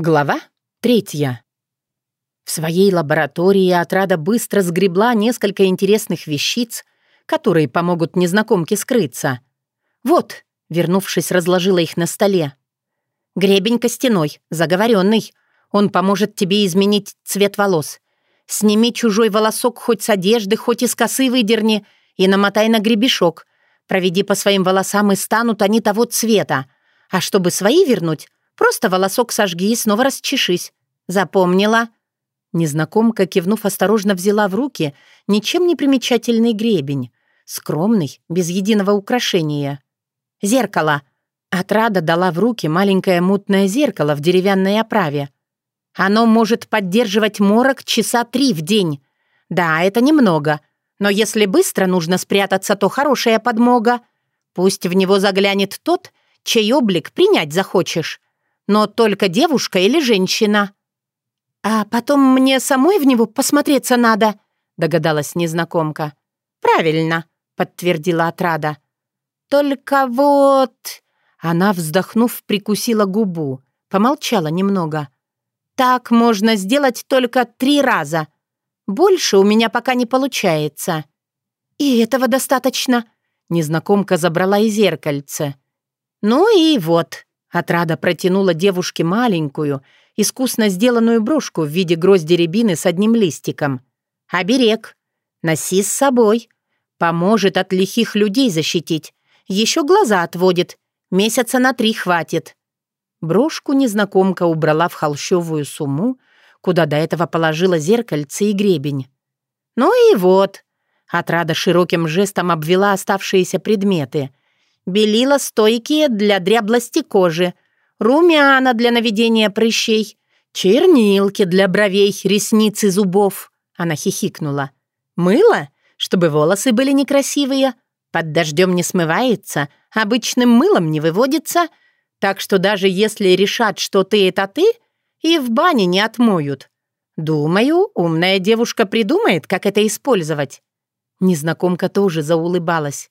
Глава третья. В своей лаборатории отрада быстро сгребла несколько интересных вещиц, которые помогут незнакомке скрыться. Вот, вернувшись, разложила их на столе. Гребень костяной, заговоренный. Он поможет тебе изменить цвет волос. Сними чужой волосок хоть с одежды, хоть из косы выдерни и намотай на гребешок. Проведи по своим волосам, и станут они того цвета. А чтобы свои вернуть, Просто волосок сожги и снова расчешись. Запомнила?» Незнакомка, кивнув, осторожно взяла в руки ничем не примечательный гребень. Скромный, без единого украшения. «Зеркало!» Отрада дала в руки маленькое мутное зеркало в деревянной оправе. «Оно может поддерживать морок часа три в день. Да, это немного. Но если быстро нужно спрятаться, то хорошая подмога. Пусть в него заглянет тот, чей облик принять захочешь но только девушка или женщина». «А потом мне самой в него посмотреться надо», — догадалась незнакомка. «Правильно», — подтвердила отрада. «Только вот...» Она, вздохнув, прикусила губу, помолчала немного. «Так можно сделать только три раза. Больше у меня пока не получается». «И этого достаточно», — незнакомка забрала и зеркальце. «Ну и вот», Отрада протянула девушке маленькую, искусно сделанную брошку в виде грозди рябины с одним листиком. «Оберег. Носи с собой. Поможет от лихих людей защитить. Еще глаза отводит. Месяца на три хватит». Брошку незнакомка убрала в холщовую сумму, куда до этого положила зеркальце и гребень. «Ну и вот». Отрада широким жестом обвела оставшиеся предметы — белила стойкие для дряблости кожи, румяна для наведения прыщей, чернилки для бровей, ресниц и зубов. Она хихикнула. Мыло, чтобы волосы были некрасивые, под дождем не смывается, обычным мылом не выводится, так что даже если решат, что ты — это ты, и в бане не отмоют. Думаю, умная девушка придумает, как это использовать. Незнакомка тоже заулыбалась.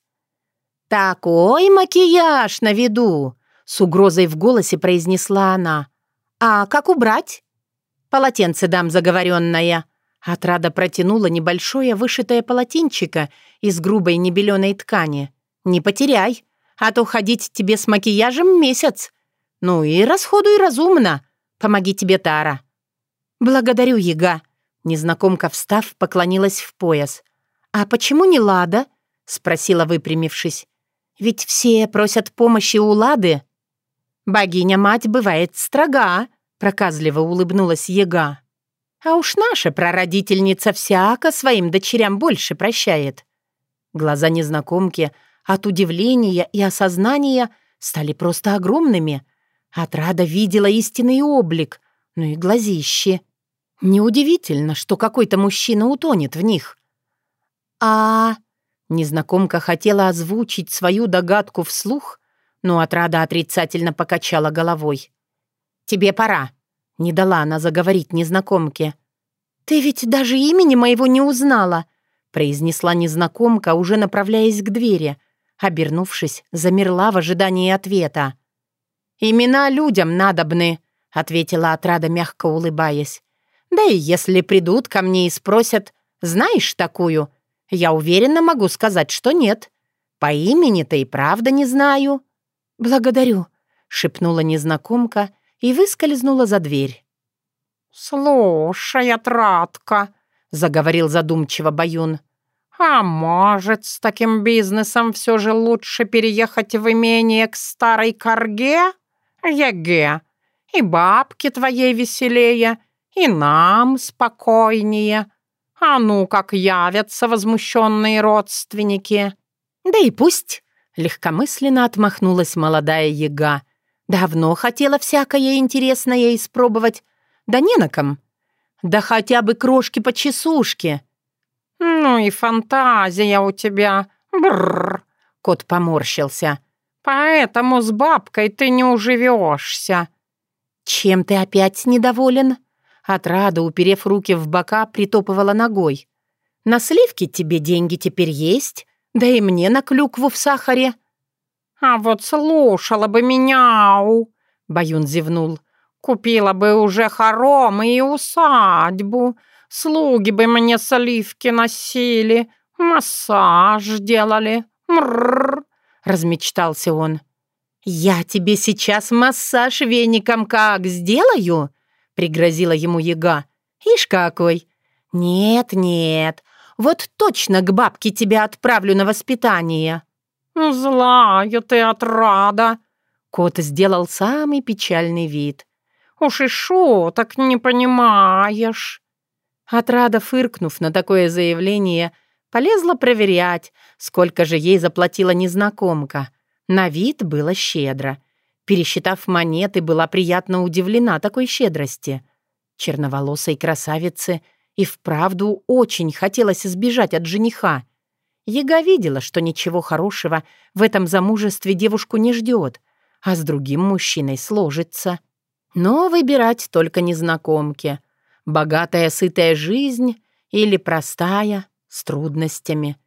«Такой макияж на виду!» — с угрозой в голосе произнесла она. «А как убрать?» «Полотенце дам заговоренное». Отрада протянула небольшое вышитое полотенчико из грубой небеленой ткани. «Не потеряй, а то ходить тебе с макияжем месяц. Ну и расходуй разумно. Помоги тебе, Тара». «Благодарю, Яга». Незнакомка, встав, поклонилась в пояс. «А почему не Лада?» — спросила, выпрямившись. Ведь все просят помощи у Лады. Богиня-мать бывает строга, проказливо улыбнулась Ега. А уж наша прародительница всяко своим дочерям больше прощает. Глаза незнакомки от удивления и осознания стали просто огромными. Отрада видела истинный облик, ну и глазищи. Неудивительно, что какой-то мужчина утонет в них. «А Незнакомка хотела озвучить свою догадку вслух, но отрада отрицательно покачала головой. «Тебе пора», — не дала она заговорить незнакомке. «Ты ведь даже имени моего не узнала», — произнесла незнакомка, уже направляясь к двери. Обернувшись, замерла в ожидании ответа. «Имена людям надобны», — ответила отрада, мягко улыбаясь. «Да и если придут ко мне и спросят, знаешь такую?» Я уверенно могу сказать, что нет. По имени-то и правда не знаю». «Благодарю», — шепнула незнакомка и выскользнула за дверь. «Слушай, отрадка», — заговорил задумчиво Баюн. «А может, с таким бизнесом все же лучше переехать в имение к старой корге? Еге, и бабке твоей веселее, и нам спокойнее. А ну, как явятся возмущенные родственники!» «Да и пусть!» — легкомысленно отмахнулась молодая яга. «Давно хотела всякое интересное испробовать. Да не на ком. Да хотя бы крошки по чесушке». «Ну и фантазия у тебя. Бррр!» — кот поморщился. «Поэтому с бабкой ты не уживешься». «Чем ты опять недоволен?» Отрада, уперев руки в бока, притопывала ногой. «На сливки тебе деньги теперь есть, да и мне на клюкву в сахаре». «А вот слушала бы меня!» — Баюн зевнул. Купила бы уже хором и усадьбу. Слуги бы мне сливки носили, массаж делали. Мрррр, размечтался он. «Я тебе сейчас массаж веником как сделаю?» — пригрозила ему яга. «Ишь какой! Нет, нет, вот точно к бабке тебя отправлю на воспитание». «Злая ты отрада!» Кот сделал самый печальный вид. «Уж и шуток не понимаешь!» Отрада, фыркнув на такое заявление, полезла проверять, сколько же ей заплатила незнакомка. На вид было щедро. Пересчитав монеты, была приятно удивлена такой щедрости. Черноволосой красавице и вправду очень хотелось избежать от жениха. Ега видела, что ничего хорошего в этом замужестве девушку не ждет, а с другим мужчиной сложится. Но выбирать только незнакомки. Богатая, сытая жизнь или простая, с трудностями.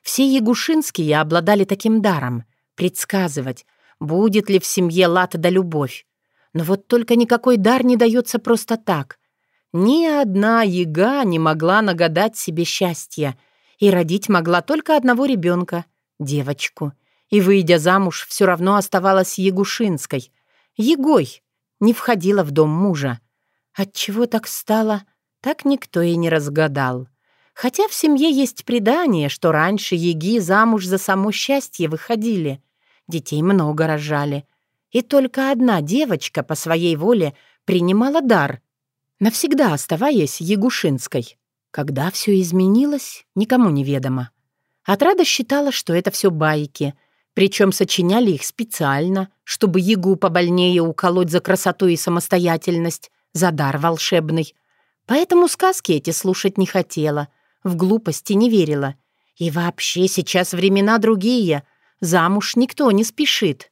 Все ягушинские обладали таким даром — предсказывать, будет ли в семье лад да любовь. Но вот только никакой дар не дается просто так. Ни одна яга не могла нагадать себе счастья — и родить могла только одного ребенка, девочку. И, выйдя замуж, все равно оставалась Ягушинской. Егой не входила в дом мужа. Отчего так стало, так никто и не разгадал. Хотя в семье есть предание, что раньше Еги замуж за само счастье выходили. Детей много рожали. И только одна девочка по своей воле принимала дар, навсегда оставаясь Ягушинской. Когда все изменилось, никому неведомо. Отрада считала, что это все байки, причем сочиняли их специально, чтобы Ягу побольнее уколоть за красоту и самостоятельность, за дар волшебный. Поэтому сказки эти слушать не хотела, в глупости не верила. И вообще сейчас времена другие, замуж никто не спешит.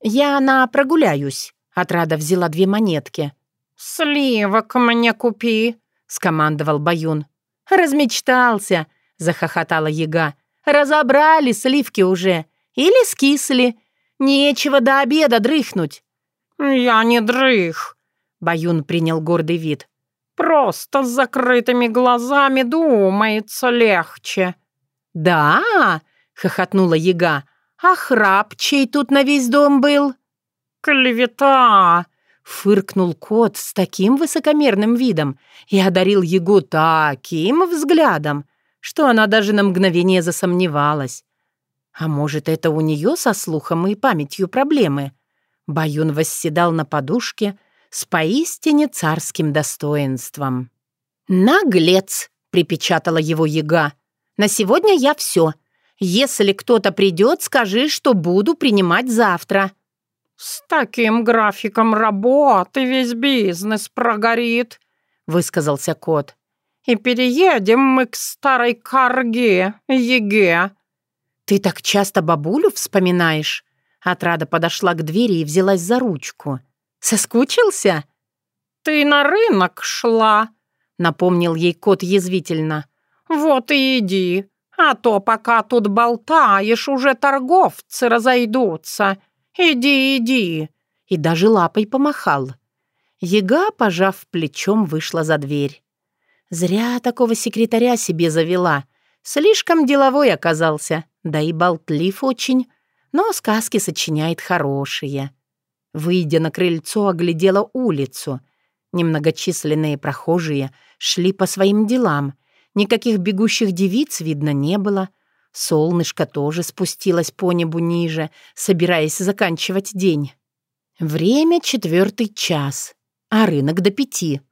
«Я на прогуляюсь», — Отрада взяла две монетки. «Сливок мне купи», — скомандовал Баюн. «Размечтался!» — захохотала яга. «Разобрали сливки уже. Или скисли. Нечего до обеда дрыхнуть». «Я не дрых», — Баюн принял гордый вид. «Просто с закрытыми глазами думается легче». «Да?» — хохотнула яга. «А храп чей тут на весь дом был?» «Клевета!» Фыркнул кот с таким высокомерным видом и одарил Егу таким взглядом, что она даже на мгновение засомневалась. А может, это у нее со слухом и памятью проблемы? Баюн восседал на подушке с поистине царским достоинством. «Наглец!» — припечатала его яга. «На сегодня я все. Если кто-то придет, скажи, что буду принимать завтра». «С таким графиком работы весь бизнес прогорит», — высказался кот. «И переедем мы к старой карге, Еге». «Ты так часто бабулю вспоминаешь?» Отрада подошла к двери и взялась за ручку. «Соскучился?» «Ты на рынок шла», — напомнил ей кот язвительно. «Вот и иди, а то пока тут болтаешь, уже торговцы разойдутся. «Иди, иди!» И даже лапой помахал. Ега, пожав плечом, вышла за дверь. Зря такого секретаря себе завела. Слишком деловой оказался, да и болтлив очень, но сказки сочиняет хорошие. Выйдя на крыльцо, оглядела улицу. Немногочисленные прохожие шли по своим делам. Никаких бегущих девиц видно не было. Солнышко тоже спустилось по небу ниже, собираясь заканчивать день. Время четвертый час, а рынок до пяти.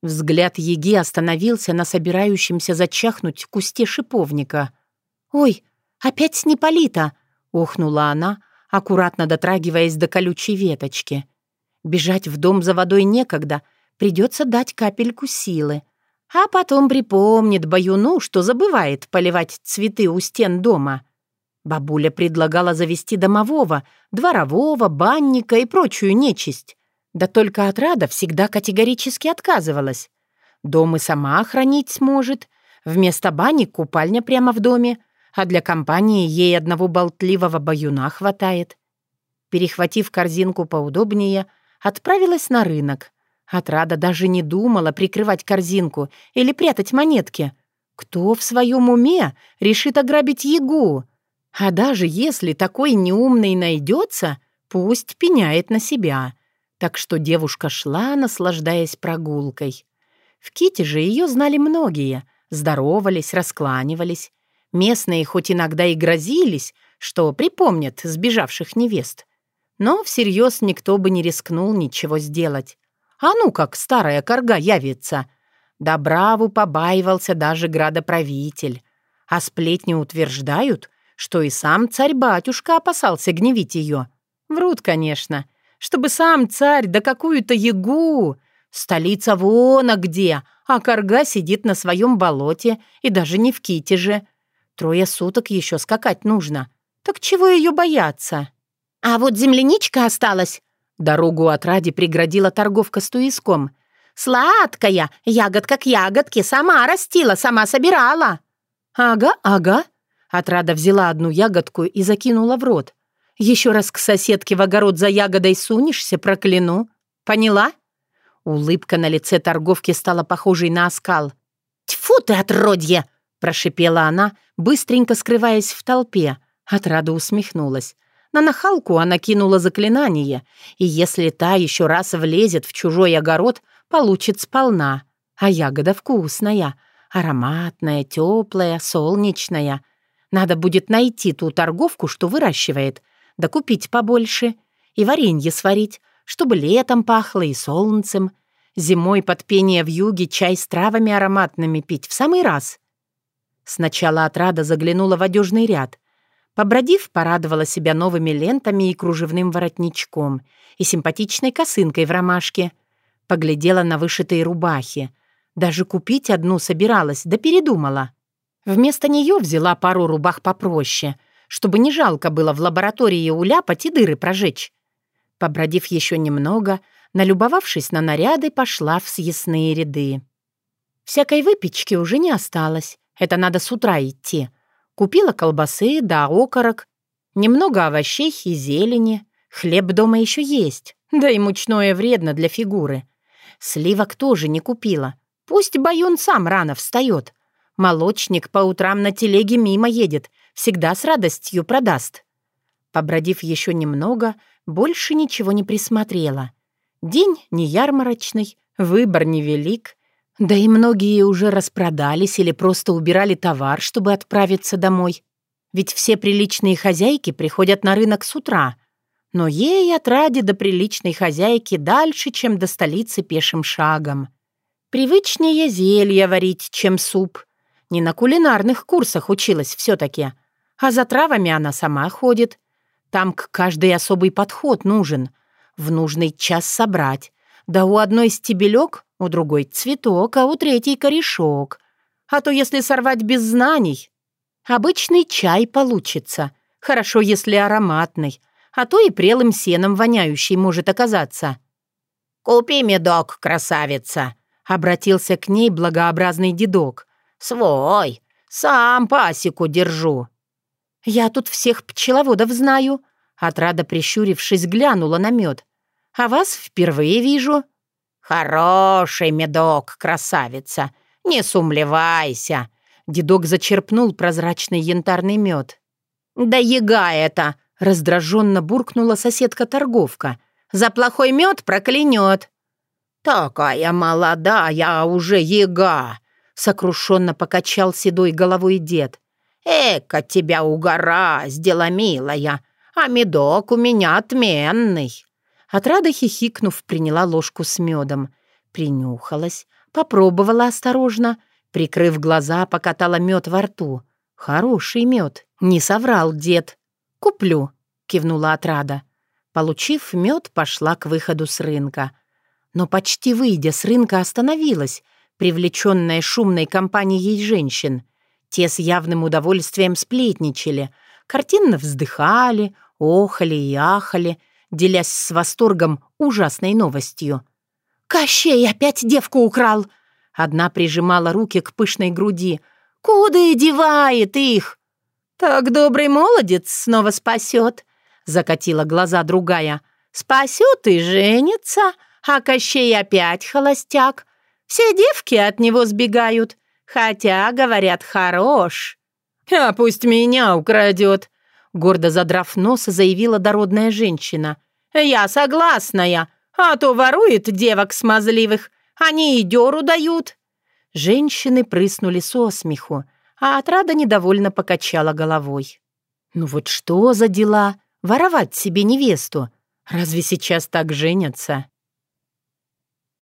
Взгляд Еги остановился на собирающемся зачахнуть кусте шиповника. «Ой, опять Неполита!» — ухнула она, аккуратно дотрагиваясь до колючей веточки. «Бежать в дом за водой некогда, придется дать капельку силы. А потом припомнит Баюну, что забывает поливать цветы у стен дома. Бабуля предлагала завести домового, дворового, банника и прочую нечисть. Да только отрада всегда категорически отказывалась. Дом и сама охранить сможет. Вместо бани купальня прямо в доме, а для компании ей одного болтливого баюна хватает. Перехватив корзинку поудобнее, отправилась на рынок — Отрада даже не думала прикрывать корзинку или прятать монетки. Кто в своем уме решит ограбить ягу? А даже если такой неумный найдется, пусть пеняет на себя. Так что девушка шла, наслаждаясь прогулкой. В Ките же ее знали многие, здоровались, раскланивались. Местные хоть иногда и грозились, что припомнят сбежавших невест. Но всерьез никто бы не рискнул ничего сделать. А ну как старая корга явится. Добраву побаивался даже градоправитель. А сплетни утверждают, что и сам царь-батюшка опасался гневить ее. Врут, конечно. Чтобы сам царь да какую-то ягу. Столица вон а где, а корга сидит на своем болоте и даже не в Китеже. Трое суток еще скакать нужно. Так чего ее бояться? А вот земляничка осталась. Дорогу от Ради преградила торговка с туиском. «Сладкая, ягодка к ягодке, сама растила, сама собирала». «Ага, ага». Отрада взяла одну ягодку и закинула в рот. «Еще раз к соседке в огород за ягодой сунешься, прокляну. Поняла?» Улыбка на лице торговки стала похожей на оскал. «Тьфу ты, отродье!» — прошипела она, быстренько скрываясь в толпе. Отрада усмехнулась. На нахалку она кинула заклинание, и если та еще раз влезет в чужой огород, получит сполна. А ягода вкусная, ароматная, теплая, солнечная. Надо будет найти ту торговку, что выращивает, да купить побольше. И варенье сварить, чтобы летом пахло и солнцем. Зимой под пение в юге чай с травами ароматными пить в самый раз. Сначала отрада заглянула в одежный ряд — Побродив, порадовала себя новыми лентами и кружевным воротничком, и симпатичной косынкой в ромашке. Поглядела на вышитые рубахи. Даже купить одну собиралась, да передумала. Вместо нее взяла пару рубах попроще, чтобы не жалко было в лаборатории уляпать и дыры прожечь. Побродив еще немного, налюбовавшись на наряды, пошла в съестные ряды. Всякой выпечки уже не осталось. Это надо с утра идти. Купила колбасы да окорок, немного овощей и зелени. Хлеб дома еще есть, да и мучное вредно для фигуры. Сливок тоже не купила. Пусть Баюн сам рано встает. Молочник по утрам на телеге мимо едет, всегда с радостью продаст. Побродив еще немного, больше ничего не присмотрела. День не ярмарочный, выбор невелик, да и многие уже распродались или просто убирали товар, чтобы отправиться домой. Ведь все приличные хозяйки приходят на рынок с утра. Но ей отради до приличной хозяйки дальше, чем до столицы пешим шагом. Привычнее зелья варить, чем суп. Не на кулинарных курсах училась все-таки. А за травами она сама ходит. Там к каждой особый подход нужен. В нужный час собрать. Да у одной стебелек, у другой цветок, а у третьей корешок. А то если сорвать без знаний, обычный чай получится. Хорошо, если ароматный, а то и прелым сеном воняющий может оказаться. «Купи медок, красавица!» — обратился к ней благообразный дедок. «Свой! Сам пасеку держу!» «Я тут всех пчеловодов знаю!» Отрада, прищурившись, глянула на мед. А вас впервые вижу». «Хороший медок, красавица! Не сумлевайся!» Дедок зачерпнул прозрачный янтарный мед. «Да яга это!» — раздраженно буркнула соседка-торговка. «За плохой мед проклянет!» «Такая молодая, а уже яга!» — сокрушенно покачал седой головой дед. «Эка тебя угораздила, милая, а медок у меня отменный!» Отрада, хихикнув, приняла ложку с медом. Принюхалась, попробовала осторожно, прикрыв глаза, покатала мед во рту. Хороший мед, не соврал дед. «Куплю», — кивнула отрада. Получив мед, пошла к выходу с рынка. Но почти выйдя с рынка, остановилась, привлеченная шумной компанией женщин. Те с явным удовольствием сплетничали, картинно вздыхали, охали и ахали — делясь с восторгом ужасной новостью. «Кощей опять девку украл!» Одна прижимала руки к пышной груди. «Куда и девает их?» «Так добрый молодец снова спасет», — закатила глаза другая. «Спасет и женится, А Кощей опять холостяк. Все девки от него сбегают, хотя, говорят, хорош. А пусть меня украдет, гордо задрав нос, заявила дородная женщина. Я согласная, а то ворует девок смазливых, они и дёру дают. Женщины прыснули со смеху, а отрада недовольно покачала головой. Ну вот что за дела? Воровать себе невесту? Разве сейчас так женятся?